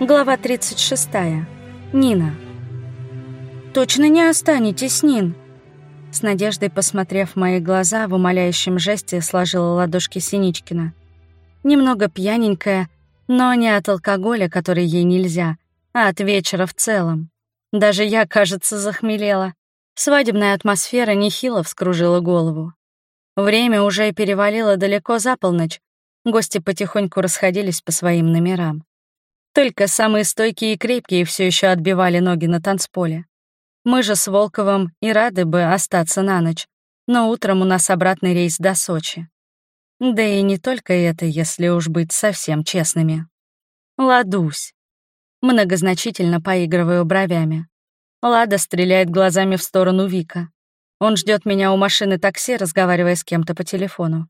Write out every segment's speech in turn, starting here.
Глава 36. Нина. «Точно не останетесь, Нин?» С надеждой, посмотрев в мои глаза, в умоляющем жесте сложила ладошки Синичкина. Немного пьяненькая, но не от алкоголя, который ей нельзя, а от вечера в целом. Даже я, кажется, захмелела. Свадебная атмосфера нехило вскружила голову. Время уже перевалило далеко за полночь, гости потихоньку расходились по своим номерам. Только самые стойкие и крепкие все еще отбивали ноги на танцполе. Мы же с Волковым и рады бы остаться на ночь, но утром у нас обратный рейс до Сочи. Да и не только это, если уж быть совсем честными. Ладусь. Многозначительно поигрываю бровями. Лада стреляет глазами в сторону Вика. Он ждет меня у машины такси, разговаривая с кем-то по телефону.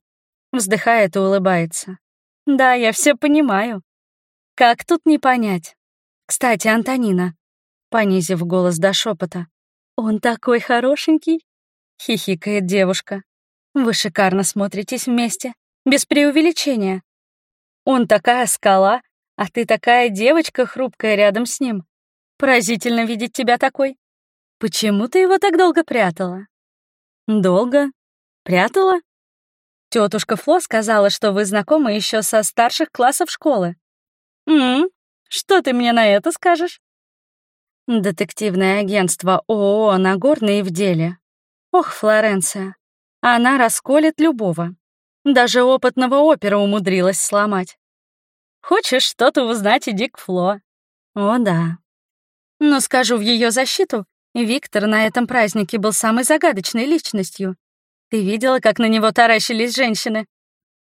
Вздыхает и улыбается. Да, я все понимаю. Как тут не понять? Кстати, Антонина, понизив голос до шепота, он такой хорошенький, хихикает девушка. Вы шикарно смотритесь вместе, без преувеличения. Он такая скала, а ты такая девочка хрупкая рядом с ним. Поразительно видеть тебя такой. Почему ты его так долго прятала? Долго? Прятала? Тетушка Фло сказала, что вы знакомы еще со старших классов школы. «М? Что ты мне на это скажешь?» Детективное агентство ООО «Нагорный» в деле. Ох, Флоренция, она расколет любого. Даже опытного опера умудрилась сломать. Хочешь что-то узнать, иди к Фло. О, да. Но скажу в ее защиту, Виктор на этом празднике был самой загадочной личностью. Ты видела, как на него таращились женщины?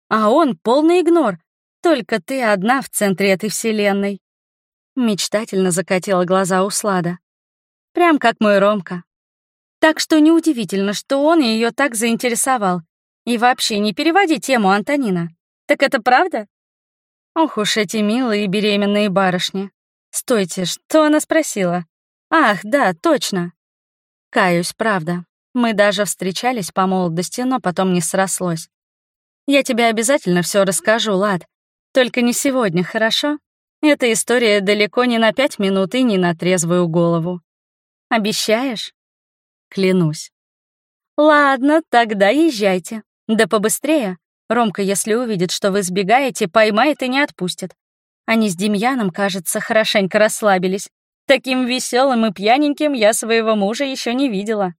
А он полный игнор, только ты одна в центре этой вселенной. Мечтательно закатила глаза Услада. Прям как мой Ромка. Так что неудивительно, что он ее так заинтересовал. И вообще не переводи тему Антонина. Так это правда? Ох уж эти милые беременные барышни. Стойте, что она спросила? Ах, да, точно. Каюсь, правда. Мы даже встречались по молодости, но потом не срослось. Я тебе обязательно все расскажу, Лад. Только не сегодня, хорошо? Эта история далеко не на пять минут и не на трезвую голову. Обещаешь? Клянусь. Ладно, тогда езжайте. Да побыстрее. Ромка, если увидит, что вы сбегаете, поймает и не отпустит. Они с Демьяном, кажется, хорошенько расслабились. Таким веселым и пьяненьким я своего мужа еще не видела.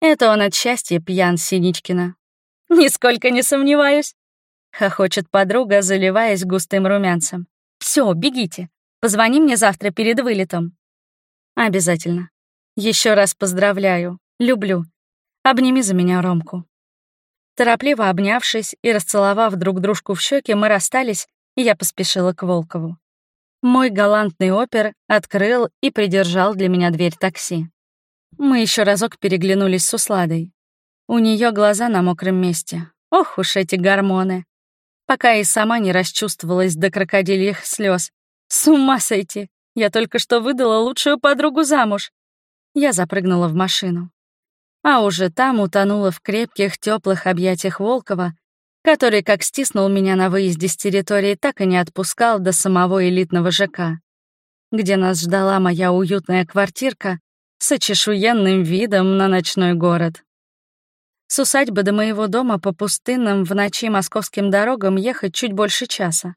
Это он от счастья пьян Синичкина. Нисколько не сомневаюсь. — хохочет подруга, заливаясь густым румянцем. Все, бегите. Позвони мне завтра перед вылетом». «Обязательно. Еще раз поздравляю. Люблю. Обними за меня Ромку». Торопливо обнявшись и расцеловав друг дружку в щеки, мы расстались, и я поспешила к Волкову. Мой галантный опер открыл и придержал для меня дверь такси. Мы еще разок переглянулись с Усладой. У нее глаза на мокром месте. Ох уж эти гормоны пока и сама не расчувствовалась до крокодильих слез. С ума сойти! Я только что выдала лучшую подругу замуж. Я запрыгнула в машину. А уже там утонула в крепких, теплых объятиях Волкова, который как стиснул меня на выезде с территории, так и не отпускал до самого элитного ЖК, где нас ждала моя уютная квартирка с очешуенным видом на ночной город. С усадьбы до моего дома по пустынным в ночи московским дорогам ехать чуть больше часа.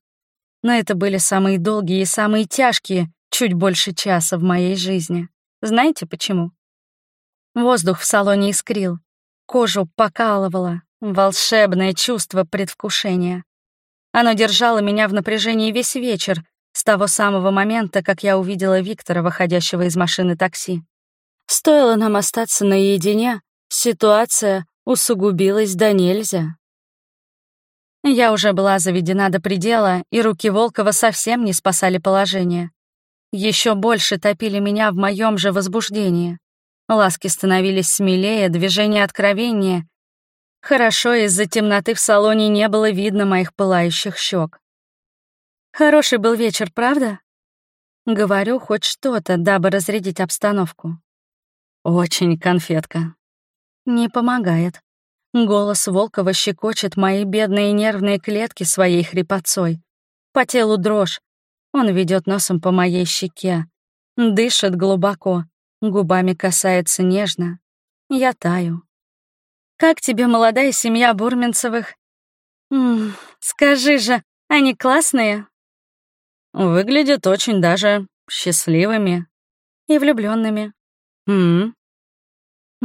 Но это были самые долгие и самые тяжкие чуть больше часа в моей жизни. Знаете почему? Воздух в салоне искрил, кожу покалывало, волшебное чувство предвкушения. Оно держало меня в напряжении весь вечер, с того самого момента, как я увидела Виктора, выходящего из машины такси. Стоило нам остаться наедине, ситуация усугубилось да нельзя. Я уже была заведена до предела, и руки Волкова совсем не спасали положение. Еще больше топили меня в моем же возбуждении. Ласки становились смелее, движения откровеннее. Хорошо, из-за темноты в салоне не было видно моих пылающих щек. Хороший был вечер, правда? Говорю хоть что-то, дабы разрядить обстановку. Очень конфетка. Не помогает. Голос Волкова щекочет мои бедные нервные клетки своей хрипотцой. По телу дрожь. Он ведет носом по моей щеке, дышит глубоко, губами касается нежно. Я таю. «Как тебе молодая семья Бурменцевых?» М -м, «Скажи же, они классные?» «Выглядят очень даже счастливыми». «И влюбленными. «М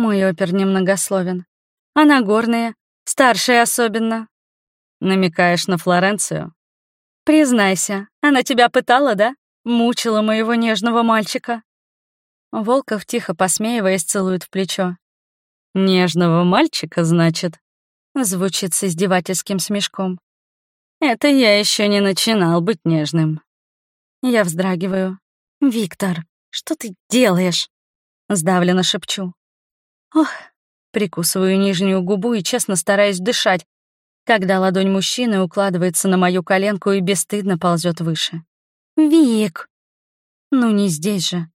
Мой опер немногословен. Она горная, старшая особенно. Намекаешь на Флоренцию? Признайся, она тебя пытала, да? Мучила моего нежного мальчика. Волков, тихо посмеиваясь, целует в плечо. «Нежного мальчика, значит?» Звучит с издевательским смешком. «Это я еще не начинал быть нежным». Я вздрагиваю. «Виктор, что ты делаешь?» Сдавленно шепчу. «Ох, Прикусываю нижнюю губу и честно стараюсь дышать, когда ладонь мужчины укладывается на мою коленку и бесстыдно ползет выше. «Вик!» «Ну не здесь же.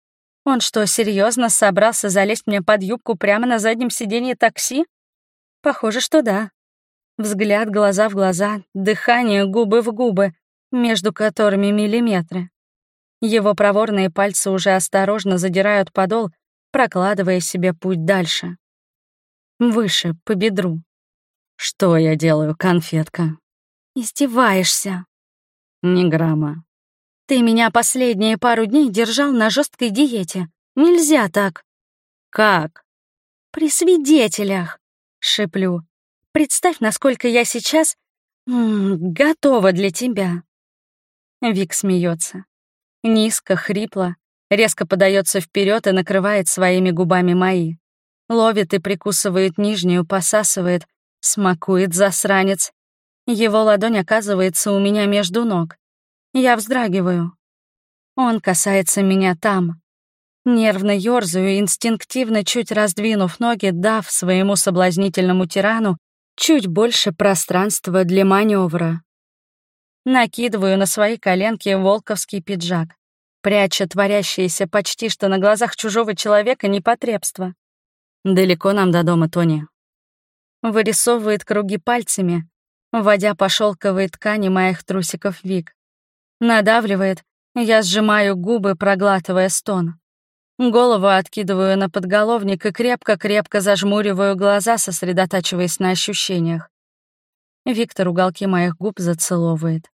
Он что, серьезно собрался залезть мне под юбку прямо на заднем сиденье такси? Похоже, что да. Взгляд глаза в глаза, дыхание губы в губы, между которыми миллиметры. Его проворные пальцы уже осторожно задирают подол, прокладывая себе путь дальше. Выше, по бедру. Что я делаю, конфетка? Издеваешься. Ни грамма. Ты меня последние пару дней держал на жесткой диете. Нельзя так. Как? При свидетелях, шеплю. Представь, насколько я сейчас м -м, готова для тебя. Вик смеется. Низко, хрипло, резко подается вперед и накрывает своими губами мои. Ловит и прикусывает нижнюю, посасывает, смакует засранец. Его ладонь оказывается у меня между ног. Я вздрагиваю. Он касается меня там. Нервно ёрзаю, инстинктивно чуть раздвинув ноги, дав своему соблазнительному тирану чуть больше пространства для маневра. Накидываю на свои коленки волковский пиджак, пряча творящееся почти что на глазах чужого человека непотребство. «Далеко нам до дома, Тони». Вырисовывает круги пальцами, вводя по шелковой ткани моих трусиков Вик. Надавливает, я сжимаю губы, проглатывая стон. Голову откидываю на подголовник и крепко-крепко зажмуриваю глаза, сосредотачиваясь на ощущениях. Виктор уголки моих губ зацеловывает.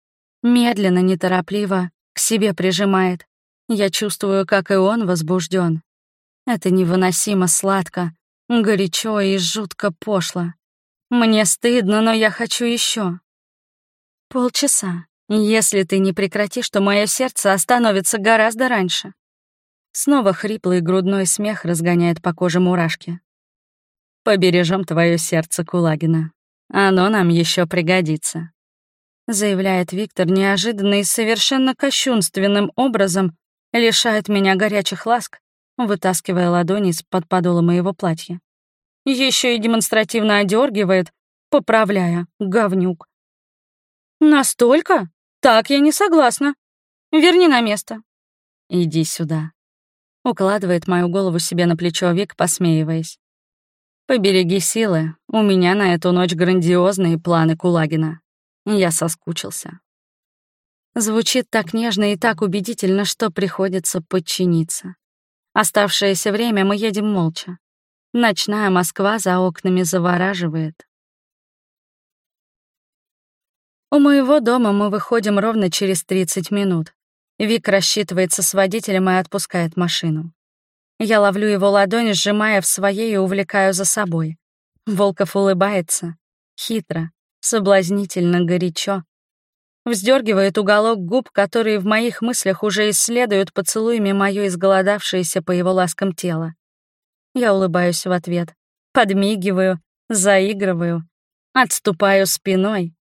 Медленно, неторопливо, к себе прижимает. Я чувствую, как и он возбужден. Это невыносимо сладко, горячо и жутко пошло. Мне стыдно, но я хочу еще. Полчаса. Если ты не прекратишь, то мое сердце остановится гораздо раньше. Снова хриплый грудной смех разгоняет по коже мурашки. Побережем твое сердце, Кулагина. Оно нам еще пригодится. Заявляет Виктор неожиданно и совершенно кощунственным образом лишает меня горячих ласк вытаскивая ладони из-под подола моего платья. Еще и демонстративно одергивает, поправляя, говнюк. «Настолько? Так я не согласна. Верни на место». «Иди сюда», — укладывает мою голову себе на плечо Вик, посмеиваясь. «Побереги силы, у меня на эту ночь грандиозные планы Кулагина. Я соскучился». Звучит так нежно и так убедительно, что приходится подчиниться. Оставшееся время мы едем молча. Ночная Москва за окнами завораживает. У моего дома мы выходим ровно через 30 минут. Вик рассчитывается с водителем и отпускает машину. Я ловлю его ладонь, сжимая в своей и увлекаю за собой. Волков улыбается. Хитро, соблазнительно, горячо вздергивает уголок губ, которые в моих мыслях уже исследуют поцелуями мое изголодавшееся по его ласкам тело. Я улыбаюсь в ответ, подмигиваю, заигрываю, отступаю спиной.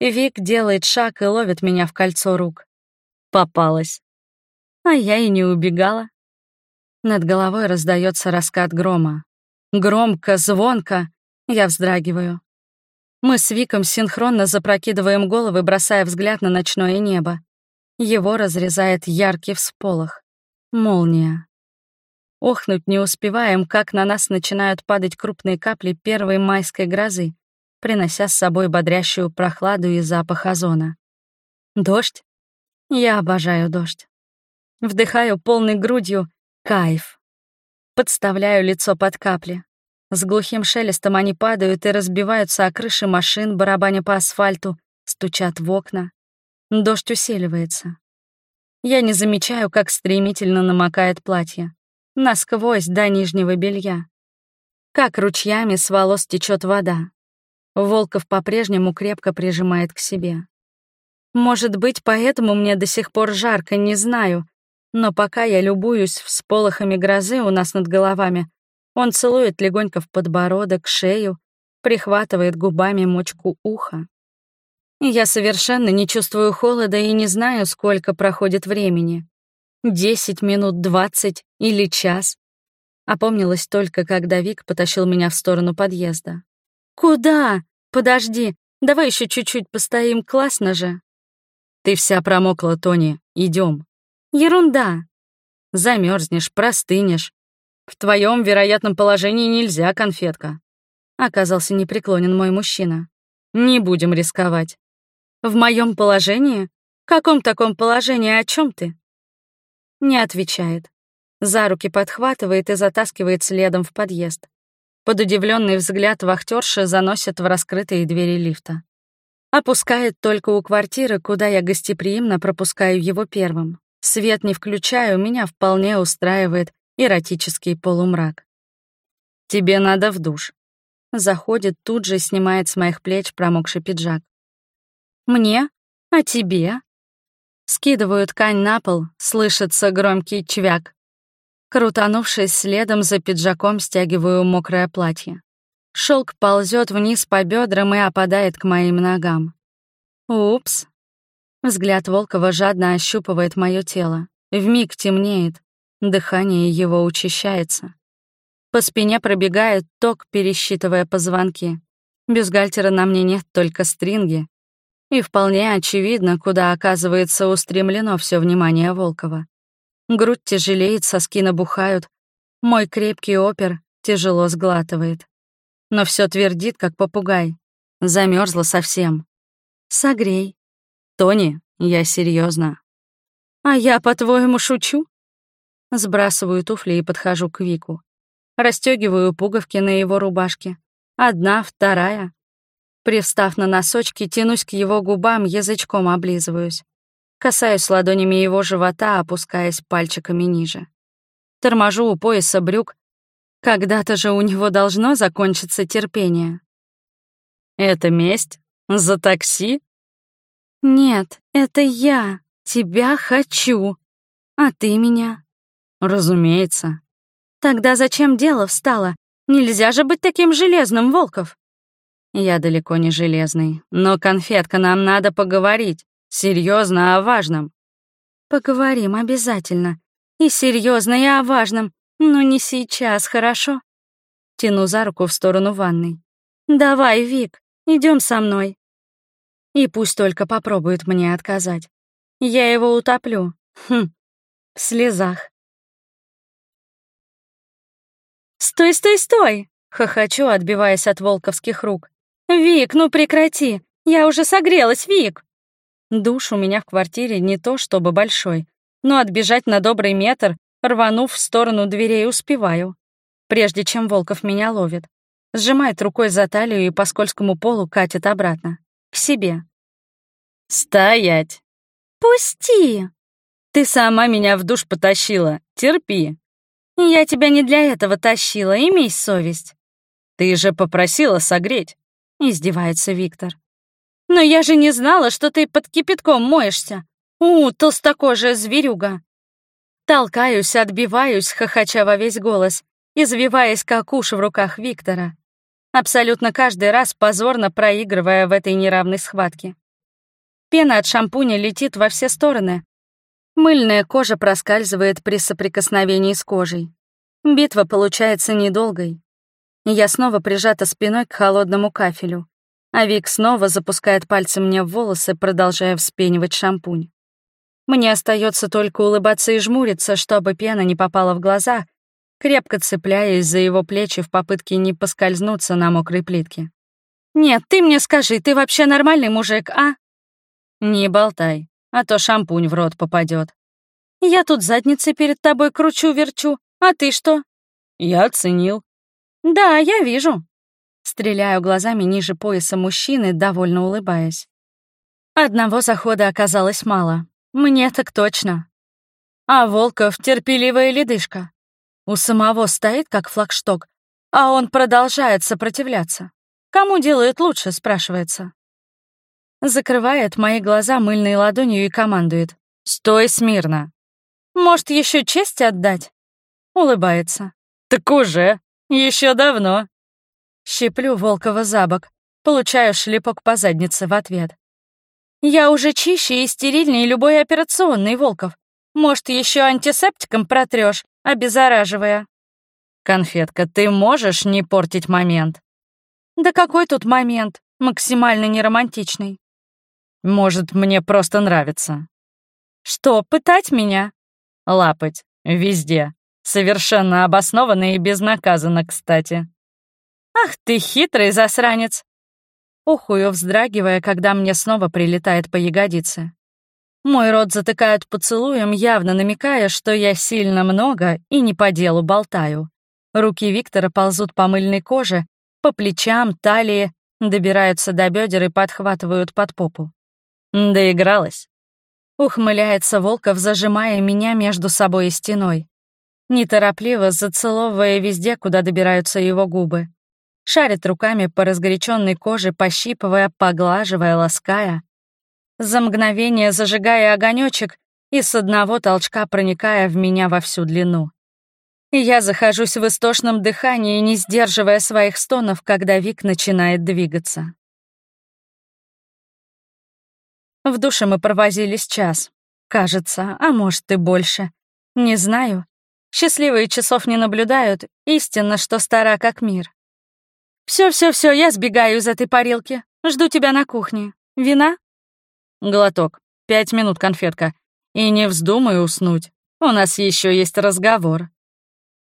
Вик делает шаг и ловит меня в кольцо рук. Попалась. А я и не убегала. Над головой раздается раскат грома. Громко, звонко. Я вздрагиваю. Мы с Виком синхронно запрокидываем головы, бросая взгляд на ночное небо. Его разрезает яркий всполох. Молния. Охнуть не успеваем, как на нас начинают падать крупные капли первой майской грозы, принося с собой бодрящую прохладу и запах озона. Дождь? Я обожаю дождь. Вдыхаю полной грудью кайф. Подставляю лицо под капли. С глухим шелестом они падают и разбиваются о крыши машин, барабаня по асфальту, стучат в окна. Дождь усиливается. Я не замечаю, как стремительно намокает платье. Насквозь до нижнего белья. Как ручьями с волос течет вода. Волков по-прежнему крепко прижимает к себе. Может быть, поэтому мне до сих пор жарко, не знаю. Но пока я любуюсь всполохами грозы у нас над головами, он целует легонько в подбородок, шею, прихватывает губами мочку уха. Я совершенно не чувствую холода и не знаю, сколько проходит времени. Десять минут, двадцать или час. Опомнилась только, когда Вик потащил меня в сторону подъезда. «Куда? Подожди, давай еще чуть-чуть постоим, классно же». «Ты вся промокла, Тони, идем. «Ерунда». Замерзнешь, простынешь. В твоем вероятном положении нельзя, конфетка. Оказался непреклонен мой мужчина. Не будем рисковать. В моем положении? В каком таком положении, о чем ты? Не отвечает. За руки подхватывает и затаскивает следом в подъезд. Под удивленный взгляд вахтерши заносят в раскрытые двери лифта. Опускает только у квартиры, куда я гостеприимно пропускаю его первым. Свет не включаю, меня вполне устраивает эротический полумрак. «Тебе надо в душ». Заходит, тут же снимает с моих плеч промокший пиджак. «Мне? А тебе?» Скидываю ткань на пол, слышится громкий чвяк. Крутанувшись следом за пиджаком, стягиваю мокрое платье. Шелк ползет вниз по бедрам и опадает к моим ногам. Упс. Взгляд Волкова жадно ощупывает мое тело. Вмиг темнеет, дыхание его учащается. По спине пробегает ток, пересчитывая позвонки. Бюстгальтера на мне нет, только стринги. И вполне очевидно, куда оказывается устремлено все внимание Волкова. Грудь тяжелеет, соски набухают. Мой крепкий опер тяжело сглатывает. Но все твердит, как попугай. Замерзла совсем. Согрей. Тони, я серьезно. А я, по-твоему, шучу? Сбрасываю туфли и подхожу к Вику. Растёгиваю пуговки на его рубашке. Одна, вторая. Привстав на носочки, тянусь к его губам, язычком облизываюсь. Касаюсь ладонями его живота, опускаясь пальчиками ниже. Торможу у пояса брюк. Когда-то же у него должно закончиться терпение. «Это месть? За такси?» «Нет, это я. Тебя хочу. А ты меня?» «Разумеется». «Тогда зачем дело встало? Нельзя же быть таким железным, Волков!» «Я далеко не железный, но, конфетка, нам надо поговорить. Серьезно о важном. Поговорим обязательно. И серьезно, и о важном. Но не сейчас, хорошо? Тяну за руку в сторону ванной. Давай, Вик, идем со мной. И пусть только попробует мне отказать. Я его утоплю. Хм, в слезах. «Стой, стой, стой!» — хохочу, отбиваясь от волковских рук. «Вик, ну прекрати! Я уже согрелась, Вик!» Душ у меня в квартире не то чтобы большой, но отбежать на добрый метр, рванув в сторону дверей, успеваю. Прежде чем Волков меня ловит. Сжимает рукой за талию и по скользкому полу катит обратно. К себе. «Стоять!» «Пусти!» «Ты сама меня в душ потащила. Терпи!» «Я тебя не для этого тащила, имей совесть!» «Ты же попросила согреть!» Издевается Виктор. «Но я же не знала, что ты под кипятком моешься. У, толстокожая зверюга!» Толкаюсь, отбиваюсь, хохоча во весь голос, извиваясь, как уж в руках Виктора. Абсолютно каждый раз позорно проигрывая в этой неравной схватке. Пена от шампуня летит во все стороны. Мыльная кожа проскальзывает при соприкосновении с кожей. Битва получается недолгой. Я снова прижата спиной к холодному кафелю а Вик снова запускает пальцы мне в волосы, продолжая вспенивать шампунь. Мне остается только улыбаться и жмуриться, чтобы пена не попала в глаза, крепко цепляясь за его плечи в попытке не поскользнуться на мокрой плитке. «Нет, ты мне скажи, ты вообще нормальный мужик, а?» «Не болтай. А то шампунь в рот попадет. Я тут задницей перед тобой кручу-верчу, а ты что? Я оценил. Да, я вижу. Стреляю глазами ниже пояса мужчины, довольно улыбаясь. Одного захода оказалось мало. Мне так точно. А Волков — терпеливая ледышка. У самого стоит как флагшток, а он продолжает сопротивляться. Кому делает лучше, спрашивается. Закрывает мои глаза мыльной ладонью и командует. «Стой смирно!» «Может, еще честь отдать?» Улыбается. «Так уже! Еще давно!» Щиплю Волкова за бок, получаю шлепок по заднице в ответ. «Я уже чище и стерильнее любой операционный, Волков. Может, еще антисептиком протрешь, обеззараживая?» «Конфетка, ты можешь не портить момент?» «Да какой тут момент? Максимально неромантичный». «Может, мне просто нравится». «Что, пытать меня?» «Лапать. Везде. Совершенно обоснованно и безнаказанно, кстати». «Ах ты хитрый засранец!» Ухую, вздрагивая, когда мне снова прилетает по ягодице. Мой рот затыкают поцелуем, явно намекая, что я сильно много и не по делу болтаю. Руки Виктора ползут по мыльной коже, по плечам, талии, добираются до бедер и подхватывают под попу. Доигралась. Ухмыляется Волков, зажимая меня между собой и стеной. Неторопливо зацеловывая везде, куда добираются его губы шарит руками по разгоряченной коже, пощипывая, поглаживая, лаская. За мгновение зажигая огонечек и с одного толчка проникая в меня во всю длину. я захожусь в истошном дыхании, не сдерживая своих стонов, когда Вик начинает двигаться. В душе мы провозились час. Кажется, а может и больше. Не знаю. Счастливые часов не наблюдают, истинно, что стара как мир. Все, все, все, я сбегаю из этой парилки. Жду тебя на кухне. Вина? Глоток. Пять минут, конфетка. И не вздумай уснуть. У нас еще есть разговор.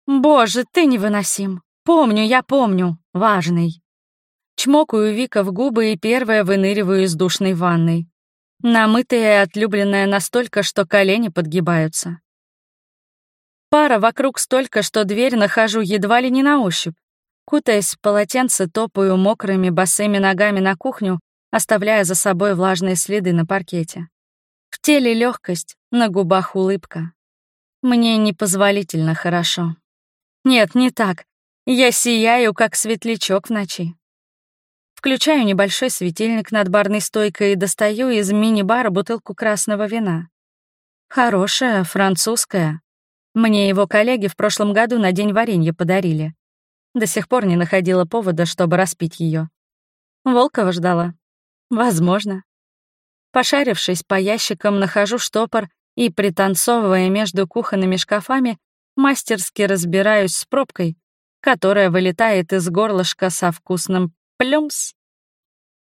Боже, ты невыносим. Помню, я помню. Важный. Чмокаю Вика в губы и первая выныриваю из душной ванной. Намытая и отлюбленная настолько, что колени подгибаются. Пара вокруг столько, что дверь нахожу едва ли не на ощупь. Кутаясь в полотенце, топаю мокрыми босыми ногами на кухню, оставляя за собой влажные следы на паркете. В теле легкость, на губах улыбка. Мне непозволительно хорошо. Нет, не так. Я сияю, как светлячок в ночи. Включаю небольшой светильник над барной стойкой и достаю из мини-бара бутылку красного вина. Хорошая, французская. Мне его коллеги в прошлом году на день варенья подарили. До сих пор не находила повода, чтобы распить ее. Волкова ждала. Возможно. Пошарившись по ящикам, нахожу штопор и, пританцовывая между кухонными шкафами, мастерски разбираюсь с пробкой, которая вылетает из горлышка со вкусным плюмс.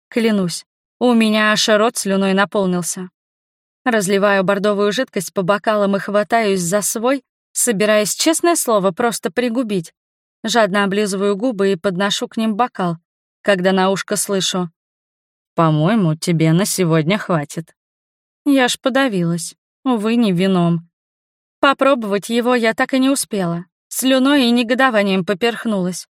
Клянусь, у меня аж рот слюной наполнился. Разливаю бордовую жидкость по бокалам и хватаюсь за свой, собираясь, честное слово, просто пригубить. Жадно облизываю губы и подношу к ним бокал, когда на ушко слышу. «По-моему, тебе на сегодня хватит». Я ж подавилась. Увы, не вином. Попробовать его я так и не успела. Слюной и негодованием поперхнулась.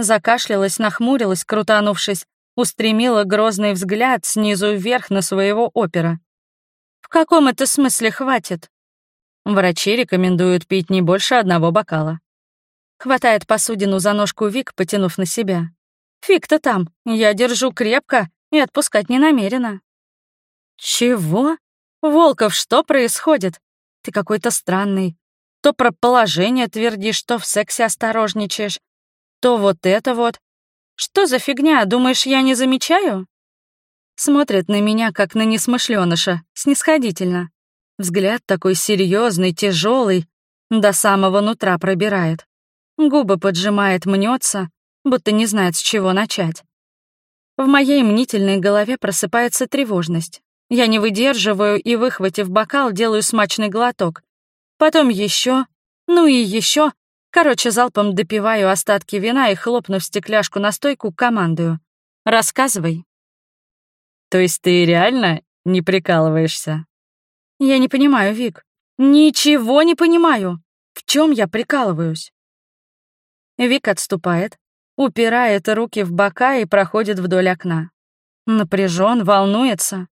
Закашлялась, нахмурилась, крутанувшись, устремила грозный взгляд снизу вверх на своего опера. В каком это смысле хватит? Врачи рекомендуют пить не больше одного бокала. Хватает посудину за ножку Вик, потянув на себя. Фиг-то там, я держу крепко и отпускать не намерена. Чего? Волков, что происходит? Ты какой-то странный. То про положение твердишь, то в сексе осторожничаешь, то вот это вот. Что за фигня, думаешь, я не замечаю? Смотрит на меня, как на несмышленыша, снисходительно. Взгляд такой серьезный, тяжелый, до самого нутра пробирает. Губы поджимает, мнется, будто не знает, с чего начать. В моей мнительной голове просыпается тревожность. Я не выдерживаю и, выхватив бокал, делаю смачный глоток. Потом еще, ну и еще. Короче, залпом допиваю остатки вина и, хлопнув стекляшку на стойку, командую. «Рассказывай». «То есть ты реально не прикалываешься?» Я не понимаю, Вик. Ничего не понимаю. В чем я прикалываюсь? Вик отступает, упирает руки в бока и проходит вдоль окна. Напряжен, волнуется.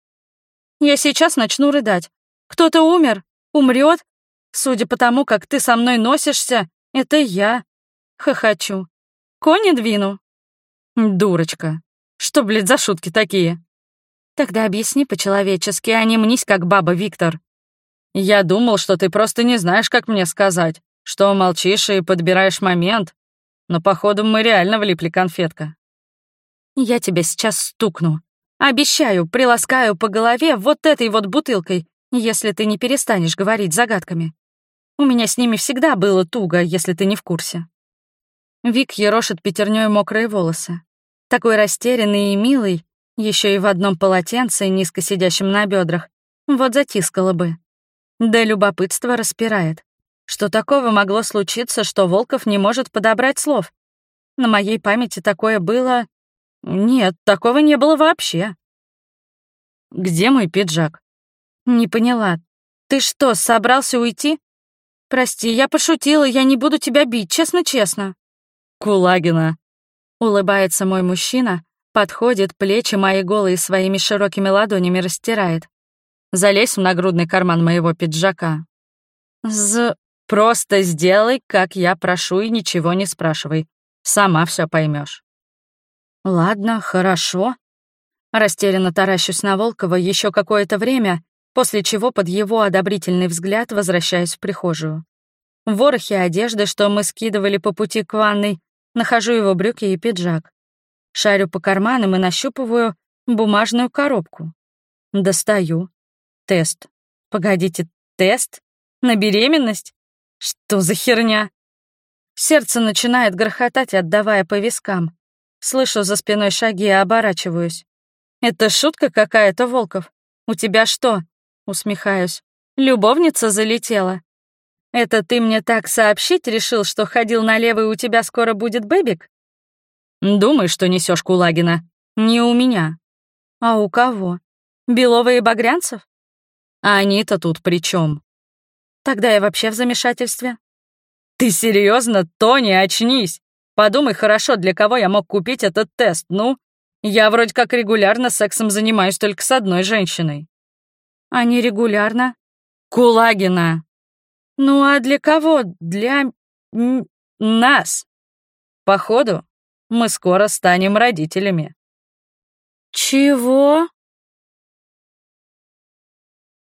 Я сейчас начну рыдать. Кто-то умер, умрет. Судя по тому, как ты со мной носишься, это я. Хохочу. Кони двину. Дурочка. Что, блядь, за шутки такие? Тогда объясни по-человечески, а не мнись, как баба Виктор. Я думал, что ты просто не знаешь, как мне сказать, что молчишь и подбираешь момент. Но, походу, мы реально влипли конфетка. Я тебя сейчас стукну. Обещаю, приласкаю по голове вот этой вот бутылкой, если ты не перестанешь говорить загадками. У меня с ними всегда было туго, если ты не в курсе. Вик ерошит пятернёй мокрые волосы. Такой растерянный и милый, еще и в одном полотенце, низко сидящем на бедрах, вот затискала бы. Да любопытство распирает. Что такого могло случиться, что Волков не может подобрать слов? На моей памяти такое было... Нет, такого не было вообще. Где мой пиджак? Не поняла. Ты что, собрался уйти? Прости, я пошутила, я не буду тебя бить, честно-честно. Кулагина. Улыбается мой мужчина, Подходит, плечи мои голые своими широкими ладонями растирает. Залезь в нагрудный карман моего пиджака. З... Просто сделай, как я прошу, и ничего не спрашивай. Сама все поймешь. Ладно, хорошо. Растерянно таращусь на Волкова еще какое-то время, после чего под его одобрительный взгляд возвращаюсь в прихожую. В ворохе одежды, что мы скидывали по пути к ванной, нахожу его брюки и пиджак. Шарю по карманам и нащупываю бумажную коробку. Достаю. Тест. Погодите, тест? На беременность? Что за херня? Сердце начинает грохотать, отдавая по вискам. Слышу за спиной шаги и оборачиваюсь. «Это шутка какая-то, Волков? У тебя что?» Усмехаюсь. «Любовница залетела?» «Это ты мне так сообщить решил, что ходил налево и у тебя скоро будет бэбик?» Думай, что несешь Кулагина. Не у меня. А у кого? Белова и Багрянцев? А они-то тут при чем? Тогда я вообще в замешательстве. Ты серьезно, Тони, очнись. Подумай хорошо, для кого я мог купить этот тест, ну? Я вроде как регулярно сексом занимаюсь только с одной женщиной. А не регулярно? Кулагина. Ну а для кого? Для... нас. Походу, мы скоро станем родителями». «Чего?»